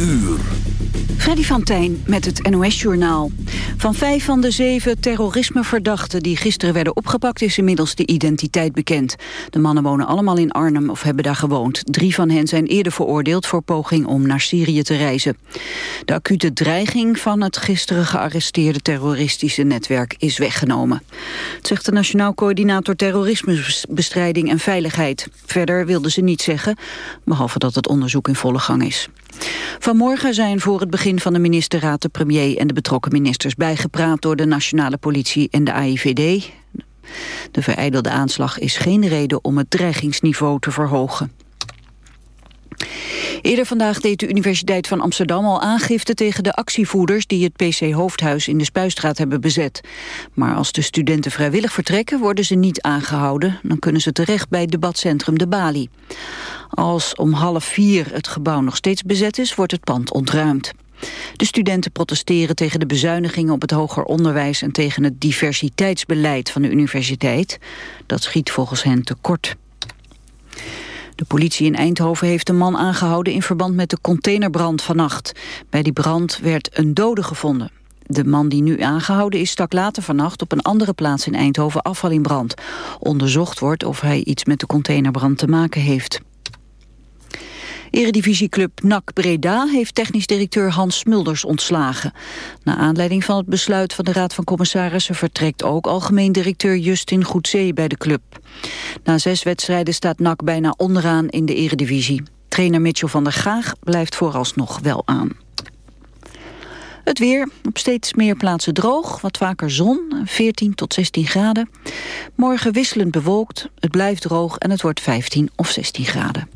uur. Freddy van Tijn met het NOS-journaal. Van vijf van de zeven terrorismeverdachten die gisteren werden opgepakt... is inmiddels de identiteit bekend. De mannen wonen allemaal in Arnhem of hebben daar gewoond. Drie van hen zijn eerder veroordeeld voor poging om naar Syrië te reizen. De acute dreiging van het gisteren gearresteerde terroristische netwerk is weggenomen. Het zegt de Nationaal Coördinator Terrorismebestrijding en Veiligheid. Verder wilden ze niet zeggen, behalve dat het onderzoek in volle gang is. Vanmorgen zijn voor het begin van de ministerraad de premier en de betrokken ministers bijgepraat door de nationale politie en de AIVD. De vereidelde aanslag is geen reden om het dreigingsniveau te verhogen. Eerder vandaag deed de Universiteit van Amsterdam al aangifte tegen de actievoerders die het PC Hoofdhuis in de Spuistraat hebben bezet. Maar als de studenten vrijwillig vertrekken worden ze niet aangehouden. Dan kunnen ze terecht bij het debatcentrum De Bali. Als om half vier het gebouw nog steeds bezet is, wordt het pand ontruimd. De studenten protesteren tegen de bezuinigingen op het hoger onderwijs... en tegen het diversiteitsbeleid van de universiteit. Dat schiet volgens hen tekort. De politie in Eindhoven heeft een man aangehouden in verband met de containerbrand vannacht. Bij die brand werd een dode gevonden. De man die nu aangehouden is stak later vannacht op een andere plaats in Eindhoven afval in brand. Onderzocht wordt of hij iets met de containerbrand te maken heeft. Eredivisieclub NAC Breda heeft technisch directeur Hans Smulders ontslagen. Na aanleiding van het besluit van de Raad van Commissarissen... vertrekt ook algemeen directeur Justin Goedzee bij de club. Na zes wedstrijden staat NAC bijna onderaan in de eredivisie. Trainer Mitchell van der Gaag blijft vooralsnog wel aan. Het weer, op steeds meer plaatsen droog, wat vaker zon, 14 tot 16 graden. Morgen wisselend bewolkt, het blijft droog en het wordt 15 of 16 graden.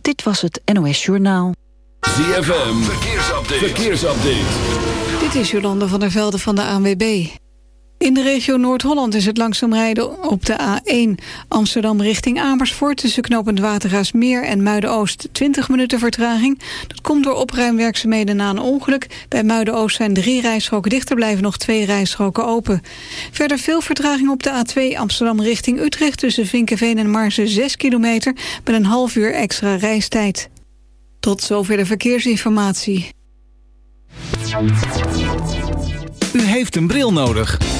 Dit was het NOS Journaal. ZFM, verkeersupdate. verkeersupdate. Dit is Jolande van der Velde van de ANWB. In de regio Noord-Holland is het langzaam rijden op de A1 Amsterdam richting Amersfoort... tussen knooppunt Watergaasmeer en Muiden-Oost 20 minuten vertraging. Dat komt door opruimwerkzaamheden na een ongeluk. Bij Muiden-Oost zijn drie rijstroken dichter, blijven nog twee rijstroken open. Verder veel vertraging op de A2 Amsterdam richting Utrecht... tussen Vinkenveen en Marsen 6 kilometer met een half uur extra reistijd. Tot zover de verkeersinformatie. U heeft een bril nodig.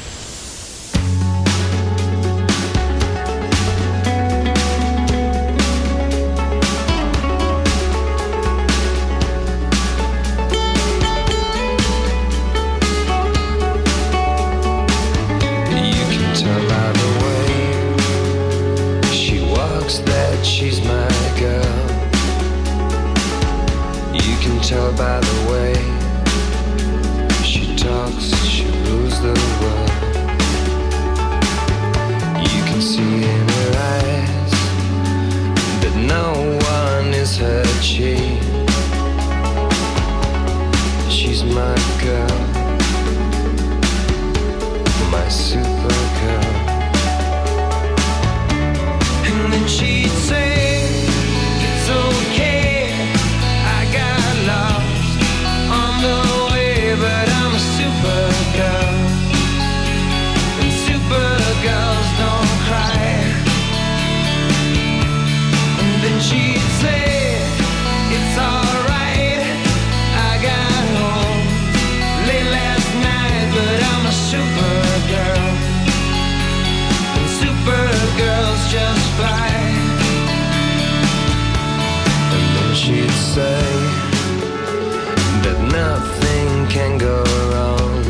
nothing can go wrong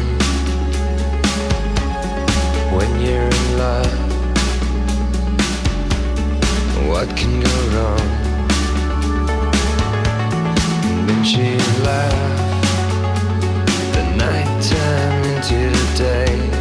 when you're in love. What can go wrong? Then she the into the day.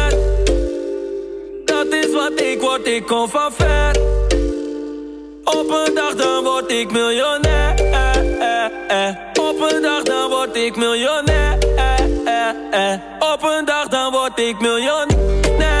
dat is wat ik word, ik kom van ver. Op een dag dan word ik miljonair. Op een dag dan word ik miljonair. Op een dag dan word ik miljonair.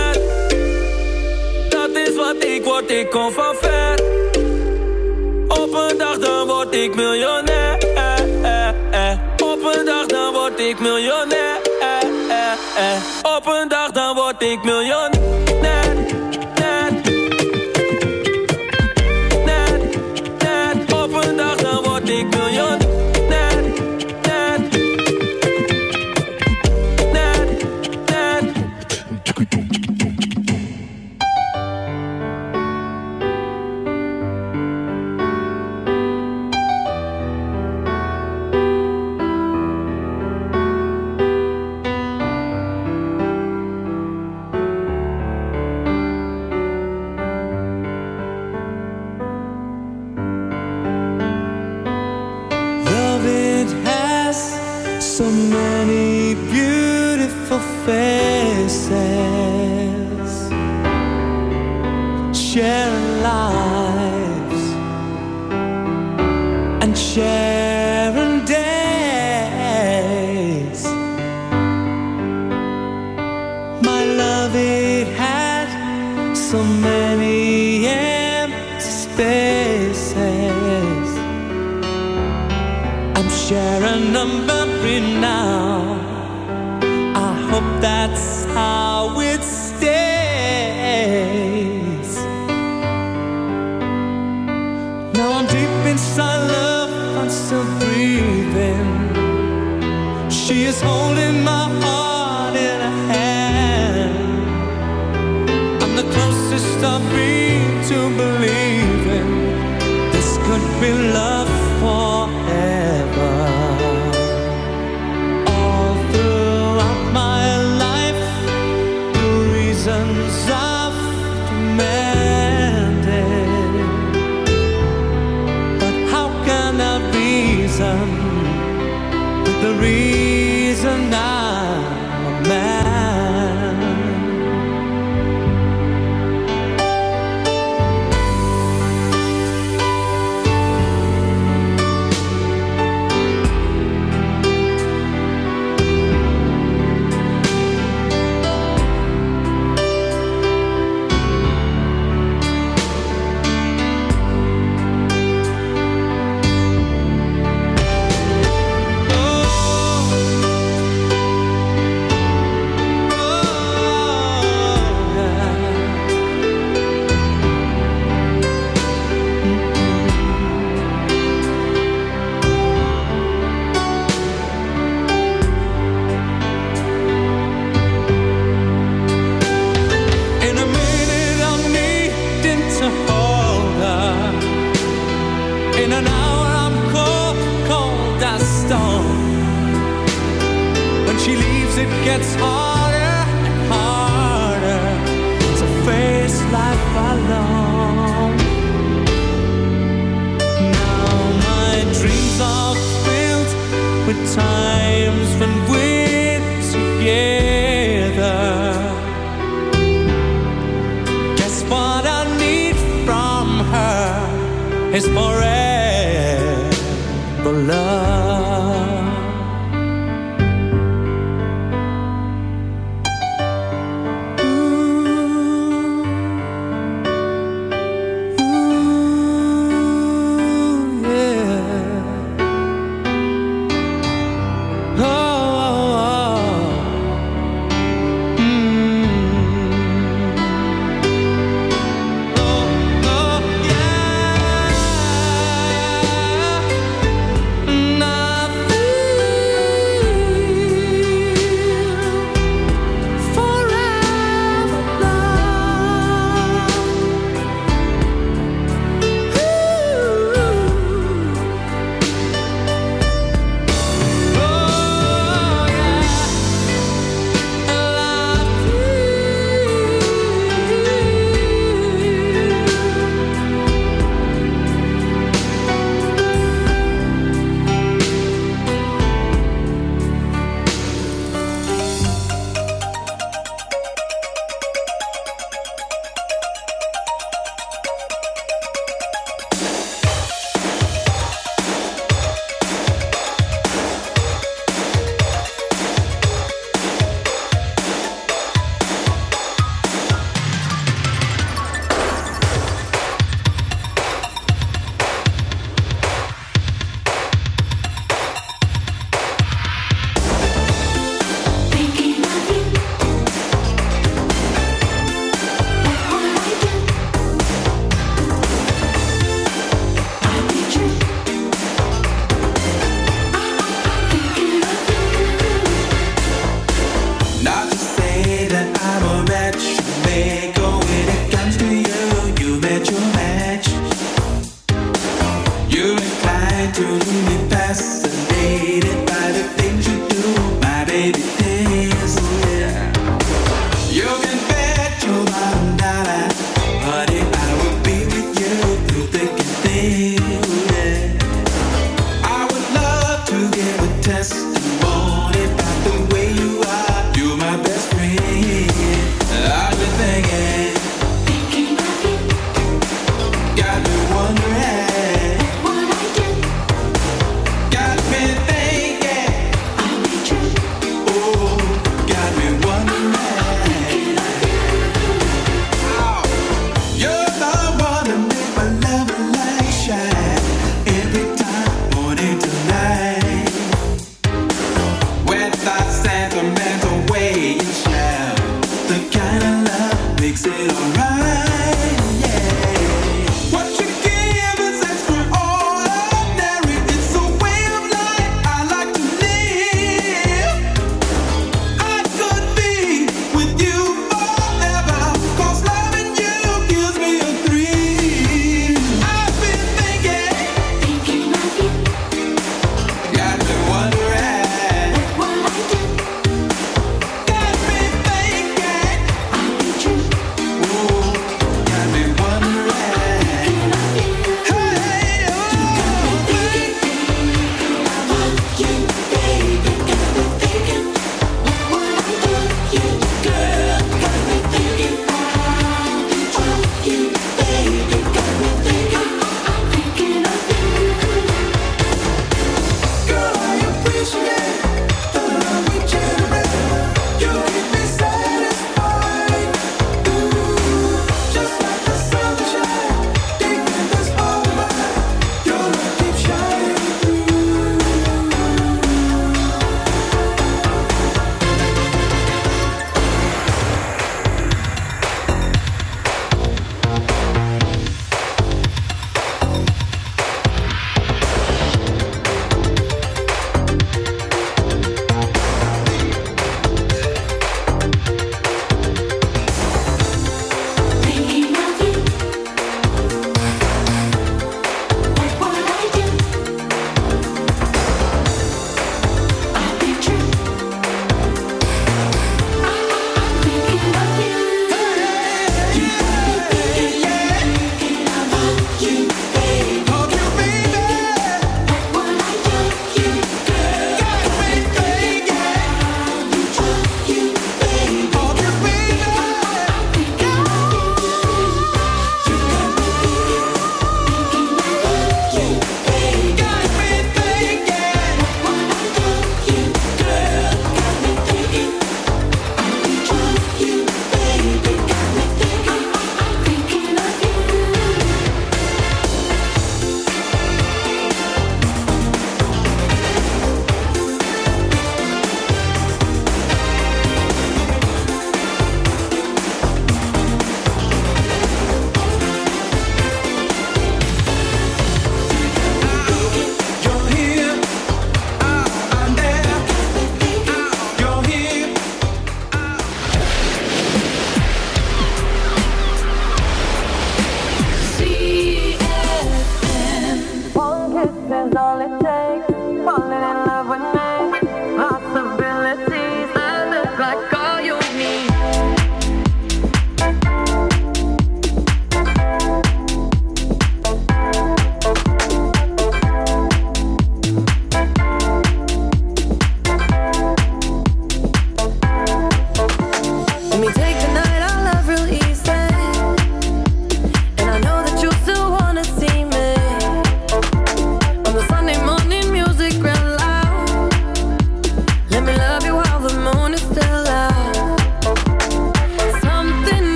Ik word, ik kom van ver. Op een dag dan word ik miljonair. Op een dag dan word ik miljonair. Op een dag dan word ik miljonair. Faces.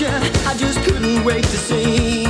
You, I just couldn't wait to see.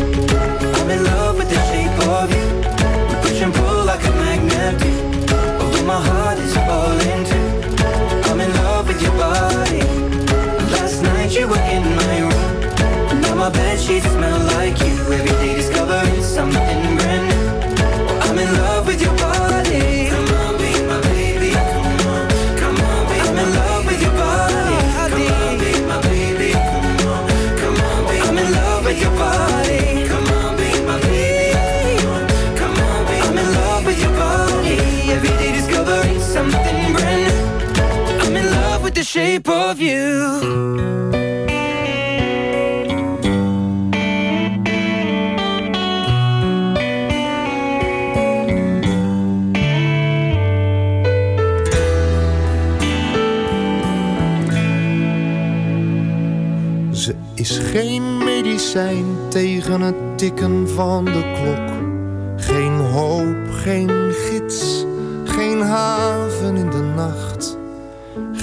Is geen medicijn tegen het tikken van de klok. Geen hoop, geen gids, geen nacht.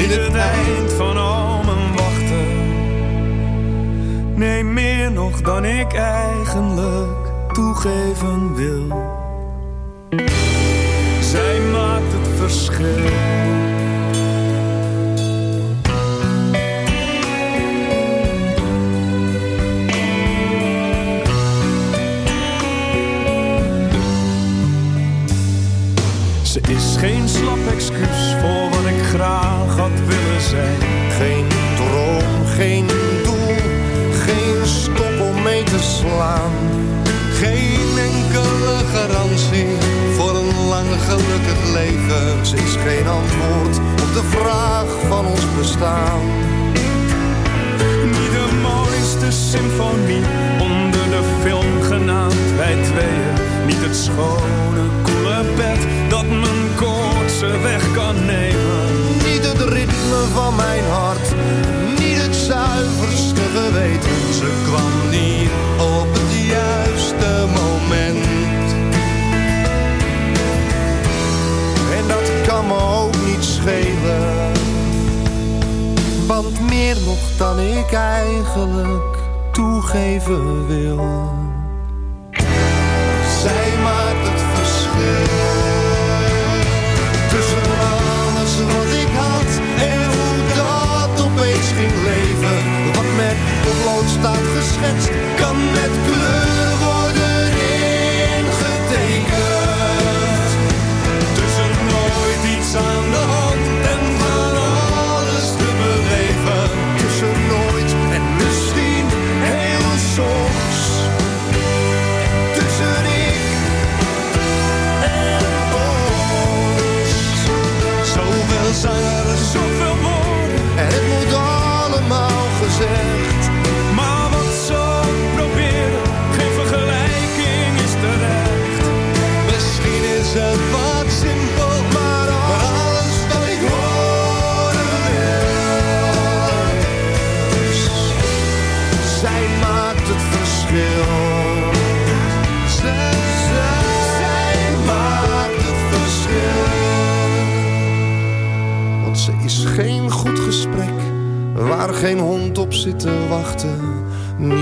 niet het eind van al mijn wachten. Nee, meer nog dan ik eigenlijk toegeven wil.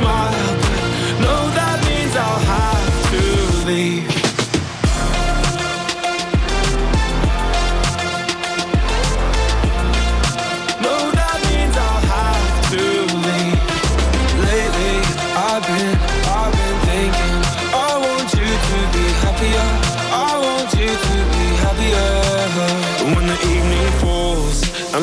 Smile, but no, that means I'll have to leave.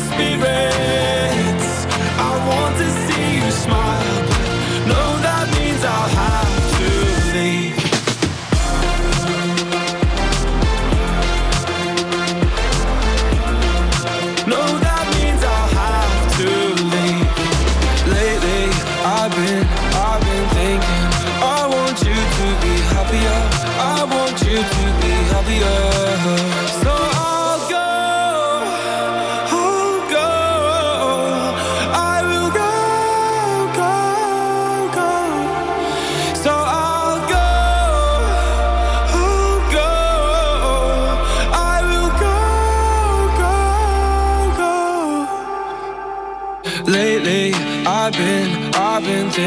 spirits. I want to see you smile, no, that means I'll